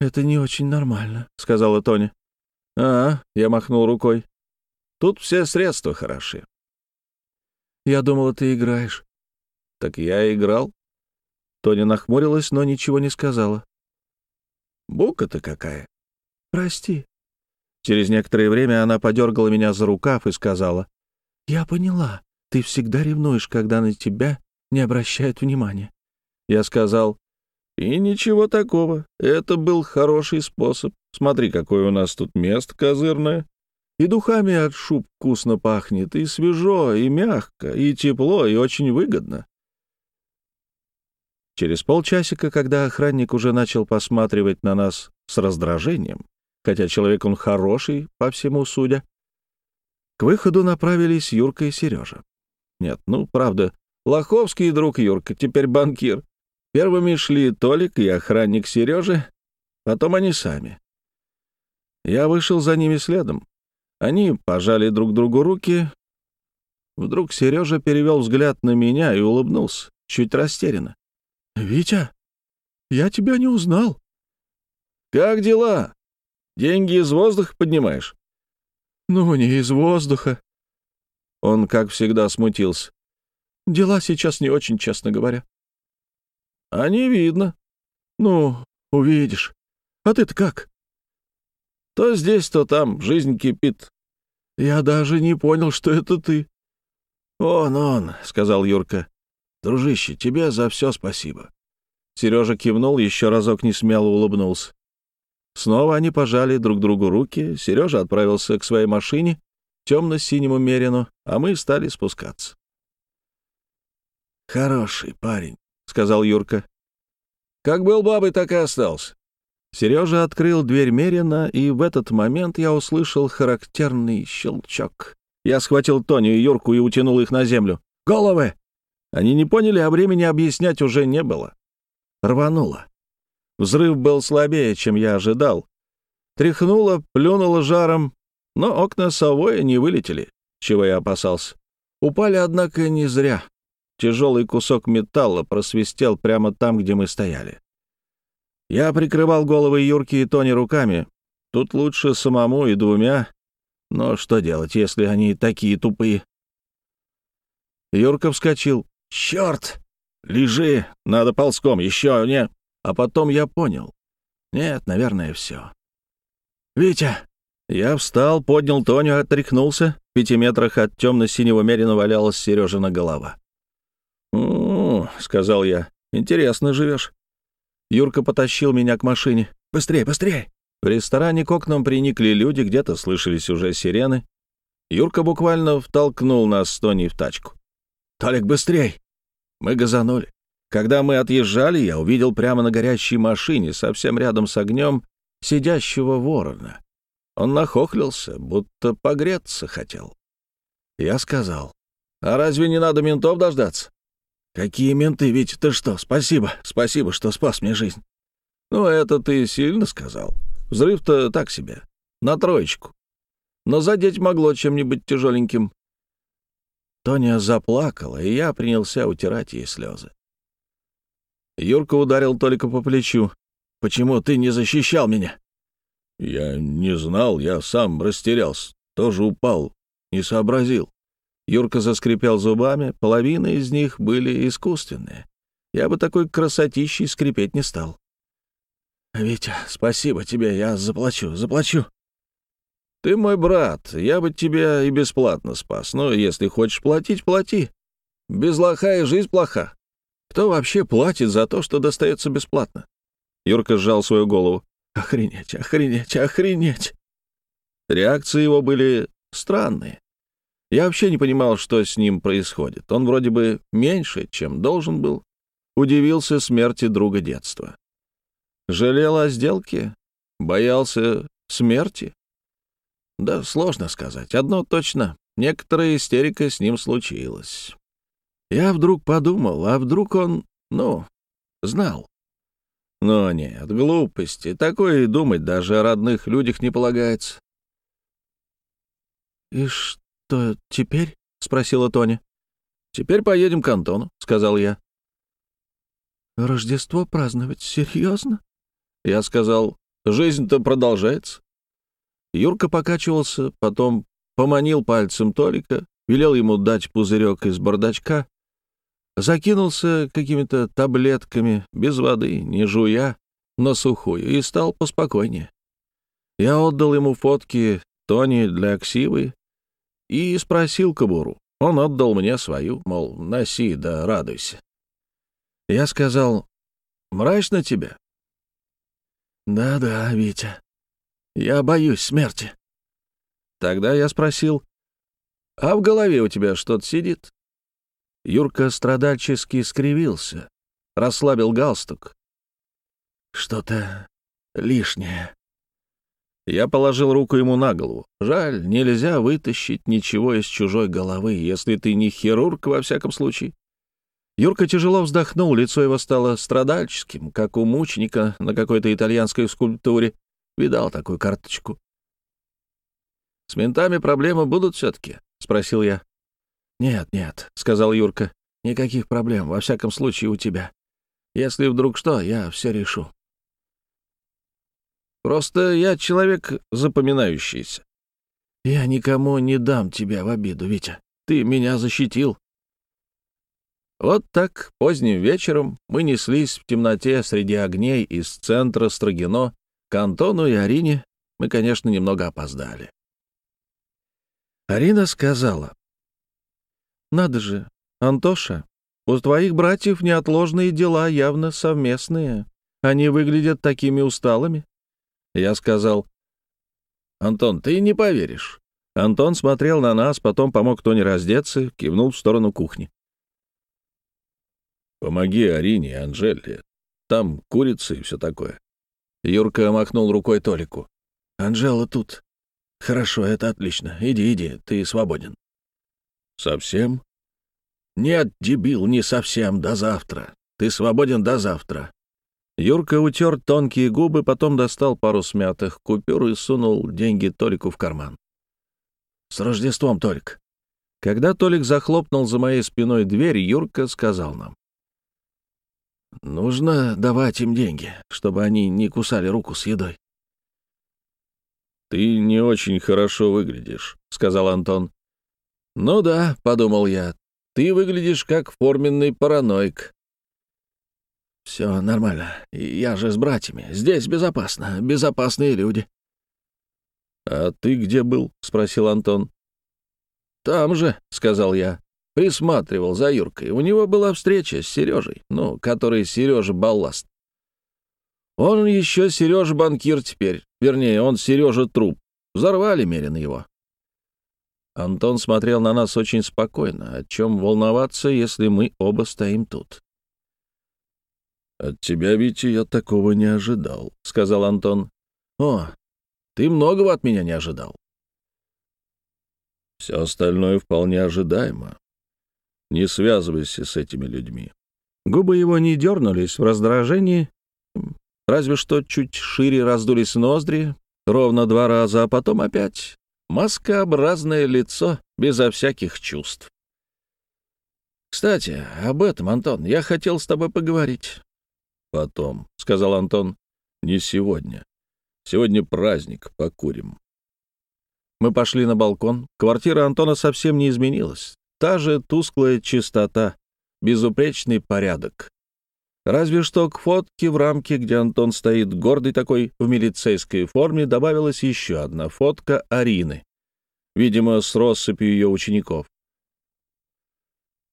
S2: «Это не очень нормально», — сказала Тоня.
S1: «А, я махнул рукой. Тут все средства хороши».
S2: «Я думала, ты играешь».
S1: «Так я играл». Тоня нахмурилась, но ничего не сказала. «Бука-то какая?»
S2: «Прости».
S1: Через некоторое время она подергала меня за рукав и сказала.
S2: «Я поняла. Ты всегда ревнуешь, когда на тебя не обращают внимания».
S1: Я сказал, и ничего такого. Это был хороший способ. Смотри, какое у нас тут место козырное. И духами от шуб вкусно пахнет, и свежо, и мягко, и тепло, и очень выгодно. Через полчасика, когда охранник уже начал посматривать на нас с раздражением, хотя человек он хороший, по всему судя, к выходу направились Юрка и Сережа. Нет, ну, правда, Лоховский друг Юрка, теперь банкир. Первыми шли Толик и охранник Сережи, потом они сами. Я вышел за ними следом. Они пожали друг другу руки. Вдруг Сережа перевел взгляд на меня и улыбнулся, чуть растерянно.
S2: «Витя, я тебя не узнал».
S1: «Как дела? Деньги из воздуха поднимаешь?»
S2: «Ну, не из воздуха».
S1: Он, как всегда, смутился.
S2: «Дела сейчас не очень, честно говоря».
S1: А не видно.
S2: Ну, увидишь. А ты-то как?
S1: То здесь, то там, жизнь кипит.
S2: Я даже не понял, что это ты. «Он, он», — сказал Юрка. «Дружище, тебе за все спасибо». Сережа кивнул, еще разок не смело улыбнулся. Снова они пожали друг другу руки, Сережа отправился к своей машине, темно-синему Мерину, а мы стали спускаться. «Хороший парень», — сказал Юрка. «Как был бабой, так и остался». Сережа открыл дверь Мерина, и в этот момент я услышал характерный щелчок. Я схватил Тоню и Юрку и утянул их на землю. «Головы!» Они не поняли, а времени объяснять уже не было. Рвануло. Взрыв был слабее, чем я ожидал. Тряхнуло, плюнуло жаром, но окна совоя не вылетели, чего я опасался. Упали, однако, не зря. Тяжелый кусок металла просвистел прямо там, где мы стояли. Я прикрывал головы Юрки и Тони руками. Тут лучше самому и двумя. Но что делать, если они такие тупые? Юрка вскочил. «Черт! Лежи! Надо ползком, еще не...» А потом я понял. Нет, наверное, все. «Витя!» Я встал, поднял Тоню, отряхнулся. В пяти метрах от темно-синего мерина валялась Сережина голова. «У-у-у», сказал я, — «интересно живешь». Юрка потащил меня к машине. «Быстрее, быстрее!» В ресторане к окнам приникли люди, где-то слышались уже сирены. Юрка буквально втолкнул нас с Тоней в тачку. «Толик, быстрей!» Мы газанули. Когда мы отъезжали, я увидел прямо на горящей машине, совсем рядом с огнем, сидящего ворона. Он нахохлился, будто погреться хотел. Я сказал, «А разве не надо ментов дождаться?» «Какие менты, Витя, ты что? Спасибо, спасибо, что спас мне жизнь». «Ну, это ты сильно сказал. Взрыв-то так себе, на троечку. Но задеть могло чем-нибудь тяжеленьким». Тоня заплакала, и я принялся утирать ей слезы. Юрка ударил Толика по плечу. «Почему ты не защищал меня?» «Я не знал, я сам растерялся. Тоже упал, не сообразил». Юрка заскрипел зубами, половина из них были искусственные. Я бы такой красотищей скрипеть не стал. «Витя, спасибо тебе, я заплачу, заплачу». «Ты мой брат, я бы тебя и бесплатно спас, но если хочешь платить, плати. Без лоха и жизнь плоха. Кто вообще платит за то, что достается бесплатно?» Юрка сжал свою голову. «Охренеть, охренеть, охренеть!» Реакции его были странные. Я вообще не понимал, что с ним происходит. Он вроде бы меньше, чем должен был. Удивился смерти друга детства. Жалел о сделке? Боялся смерти? Да, сложно сказать. Одно точно. Некоторая истерика с ним случилась. Я вдруг подумал, а вдруг он, ну, знал. Но нет, глупости. Такое и думать даже о родных людях не полагается. «И что теперь?» — спросила Тоня. «Теперь поедем к Антону», — сказал я. «Рождество праздновать серьезно?» Я сказал, «Жизнь-то продолжается». Юрка покачивался, потом поманил пальцем Толика, велел ему дать пузырек из бардачка, закинулся какими-то таблетками, без воды, не жуя, на сухую, и стал поспокойнее. Я отдал ему фотки Тони для ксивы и спросил кобуру. Он отдал мне свою, мол, носи да радуйся. Я сказал, мрачно тебе? Да-да, Витя, я боюсь смерти. Тогда я спросил, а в голове у тебя что-то сидит? Юрка страдальчески скривился, расслабил галстук. «Что-то лишнее». Я положил руку ему на голову. Жаль, нельзя вытащить ничего из чужой головы, если ты не хирург, во всяком случае. Юрка тяжело вздохнул, лицо его стало страдальческим, как у мученика на какой-то итальянской скульптуре. Видал такую карточку. «С ментами проблемы будут все-таки?» — спросил я. «Нет, нет», — сказал Юрка, — «никаких проблем, во всяком случае, у тебя. Если вдруг что, я все решу». «Просто я человек запоминающийся». «Я никому не дам тебя в обиду, Витя. Ты меня защитил». Вот так поздним вечером мы неслись в темноте среди огней из центра Строгино к Антону и Арине. Мы, конечно, немного опоздали. Арина сказала, Надо же, Антоша, у твоих братьев неотложные дела явно совместные. Они выглядят такими усталыми. Я сказал, «Антон, ты не поверишь». Антон смотрел на нас, потом помог Тоне раздеться, кивнул в сторону кухни.
S1: «Помоги Арине и Анжеле. Там курица и все такое».
S2: Юрка махнул рукой Толику. «Анжела тут. Хорошо, это отлично. Иди, иди, ты свободен».
S1: «Совсем?»
S2: «Нет, дебил, не совсем. До завтра. Ты свободен до завтра». Юрка утер тонкие губы, потом достал пару смятых купюр и сунул деньги Толику в карман. «С Рождеством, Толик!» Когда Толик захлопнул за моей спиной дверь, Юрка сказал нам. «Нужно давать им деньги, чтобы они не кусали руку с едой».
S1: «Ты не очень хорошо выглядишь», — сказал Антон.
S2: «Ну да», — подумал я, — «ты выглядишь как форменный параноик». «Все нормально. Я же с братьями. Здесь безопасно. Безопасные люди».
S1: «А ты где был?» — спросил Антон.
S2: «Там же», — сказал я. Присматривал за Юркой. У него была встреча с Сережей, ну, который Сережа Балласт. Он еще Сережа банкир теперь. Вернее, он Сережа труп. Взорвали Мерин его. Антон смотрел на нас очень спокойно. О чем волноваться, если мы оба стоим тут?
S1: «От тебя, Витя, я такого не ожидал», — сказал Антон.
S2: «О, ты многого от меня не ожидал».
S1: «Все остальное вполне ожидаемо. Не связывайся с этими людьми».
S2: Губы его не дернулись в раздражении, разве что чуть шире раздулись ноздри, ровно два раза, а потом опять маскообразное лицо безо всяких чувств. «Кстати, об этом, Антон, я хотел с тобой поговорить
S1: потом», — сказал Антон. «Не сегодня. Сегодня праздник, покурим».
S2: Мы пошли на балкон. Квартира Антона совсем не изменилась. Та же тусклая чистота, безупречный порядок. Разве что к фотке в рамке, где Антон стоит гордый такой в милицейской форме, добавилась еще одна фотка Арины. Видимо, с россыпью ее учеников.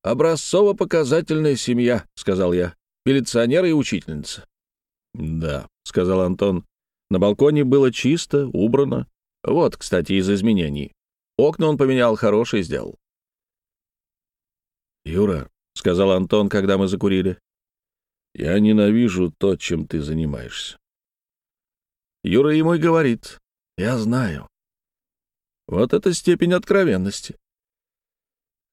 S2: «Образцово-показательная семья», — сказал я милиционер и учительница».
S1: «Да», — сказал Антон.
S2: На балконе было чисто, убрано. Вот, кстати, из изменений. Окна он поменял, хорошие сделал.
S1: «Юра», — сказал Антон, когда мы закурили, — «я ненавижу то, чем ты занимаешься».
S2: Юра ему и говорит, «Я знаю». Вот это степень откровенности.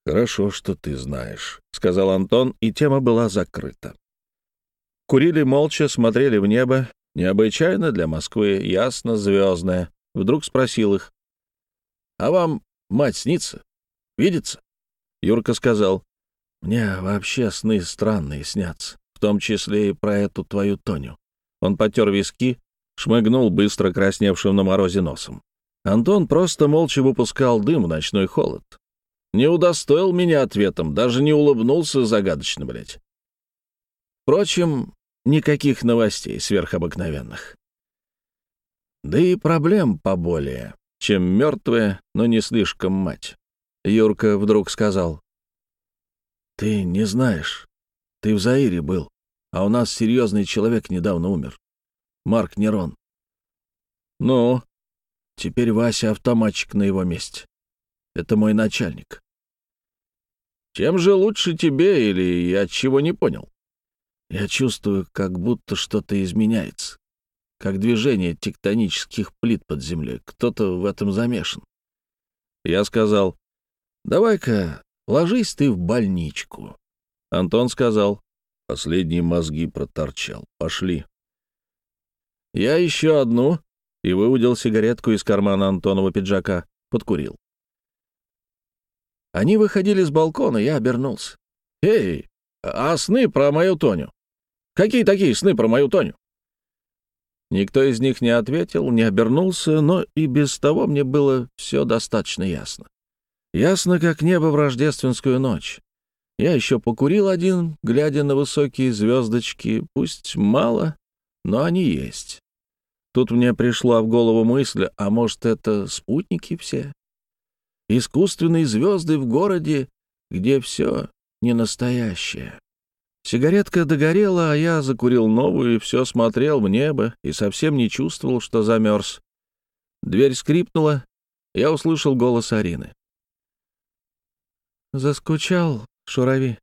S1: «Хорошо, что ты знаешь», — сказал Антон, и тема была закрыта.
S2: Курили молча, смотрели в небо. Необычайно для Москвы, ясно, звездное. Вдруг спросил их. «А вам мать снится? Видится?» Юрка сказал. «Мне вообще сны странные снятся, в том числе и про эту твою Тоню». Он потер виски, шмыгнул быстро красневшим на морозе носом. Антон просто молча выпускал дым в ночной холод. Не удостоил меня ответом, даже не улыбнулся загадочно, блядь. Впрочем, никаких новостей сверхобыкновенных. Да и проблем поболее, чем мертвая, но не слишком мать. Юрка вдруг сказал. «Ты не знаешь. Ты в Заире был, а у нас серьезный человек недавно умер. Марк Нерон. Ну, теперь Вася автоматчик на его месте. Это мой начальник. Чем же лучше тебе или я чего не понял? Я чувствую, как будто что-то изменяется, как движение тектонических плит под землей. Кто-то в этом замешан. Я сказал, давай-ка ложись ты в больничку. Антон сказал, последние мозги проторчал. Пошли. Я еще одну и выудил сигаретку из кармана Антонова пиджака. Подкурил. Они выходили с балкона, я обернулся. «Эй, а сны про мою Тоню?» Какие такие сны про мою Тоню?» Никто из них не ответил, не обернулся, но и без того мне было все достаточно ясно. Ясно, как небо в рождественскую ночь. Я еще покурил один, глядя на высокие звездочки, пусть мало, но они есть. Тут мне пришла в голову мысль, а может, это спутники все? Искусственные звезды в городе
S1: где все не настоящее. Сигаретка догорела, а я закурил новую и все смотрел в небо и совсем не чувствовал, что замерз. Дверь скрипнула, я услышал голос Арины. «Заскучал, Шурави?»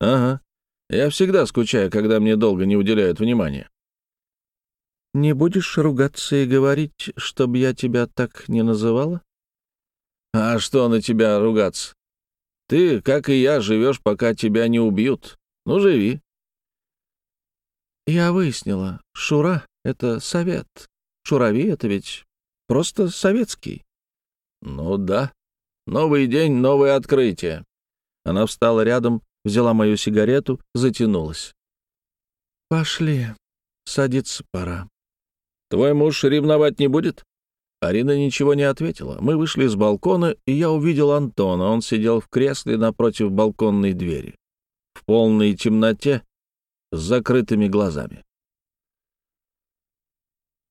S1: «Ага. Я всегда скучаю, когда мне долго не уделяют внимания». «Не будешь ругаться и говорить, чтобы я тебя так не называла?» «А что на тебя ругаться? Ты, как и я, живешь, пока тебя не убьют. Ну, живи». «Я выяснила. Шура — это совет. Шурави — это ведь просто советский». «Ну да. Новый день, новое открытие». Она встала рядом, взяла мою сигарету, затянулась. «Пошли. Садиться пора». «Твой муж ревновать не будет?» Арина ничего не ответила. Мы вышли с балкона, и я увидел Антона. Он сидел в кресле напротив балконной двери. В полной темноте, с закрытыми глазами.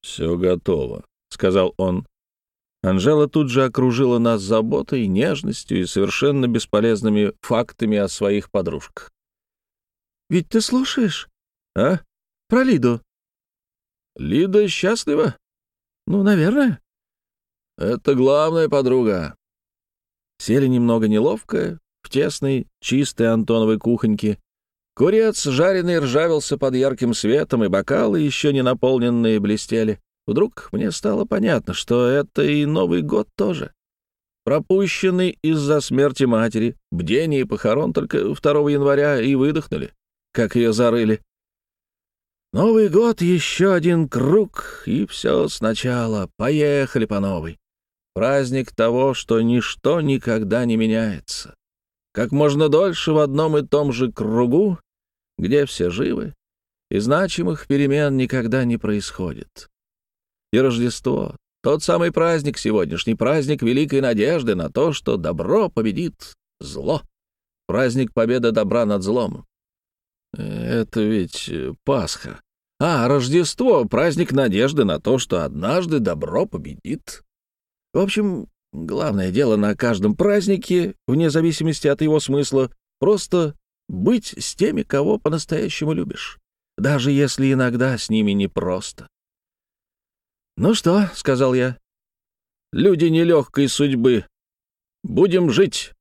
S1: «Все готово», — сказал он. Анжела тут же окружила нас заботой, нежностью и совершенно бесполезными фактами о своих подружках.
S2: «Ведь ты слушаешь?»
S1: «А?
S2: Про Лиду».
S1: «Лида счастлива?»
S2: «Ну, наверное».
S1: Это главная подруга. Сели немного неловко, в тесной, чистой Антоновой кухоньке. Курец жареный ржавился под ярким светом, и бокалы, еще не наполненные, блестели. Вдруг мне стало понятно, что это и Новый год тоже. Пропущенный из-за смерти матери, бдение и похорон только 2 января и выдохнули, как ее зарыли. Новый год, еще один круг, и все сначала. Поехали по новой. Праздник того, что ничто никогда не меняется. Как можно дольше в одном и том же кругу, где все живы, и значимых перемен никогда не происходит. И Рождество — тот самый праздник сегодняшний, праздник великой надежды на то, что добро победит зло. Праздник победы добра над злом. Это ведь Пасха. А, Рождество — праздник надежды на то, что однажды добро победит в общем, главное дело на каждом празднике, вне зависимости от его смысла, просто быть с теми, кого по-настоящему любишь, даже если иногда с ними непросто. «Ну что», — сказал я, — «люди нелегкой судьбы, будем жить».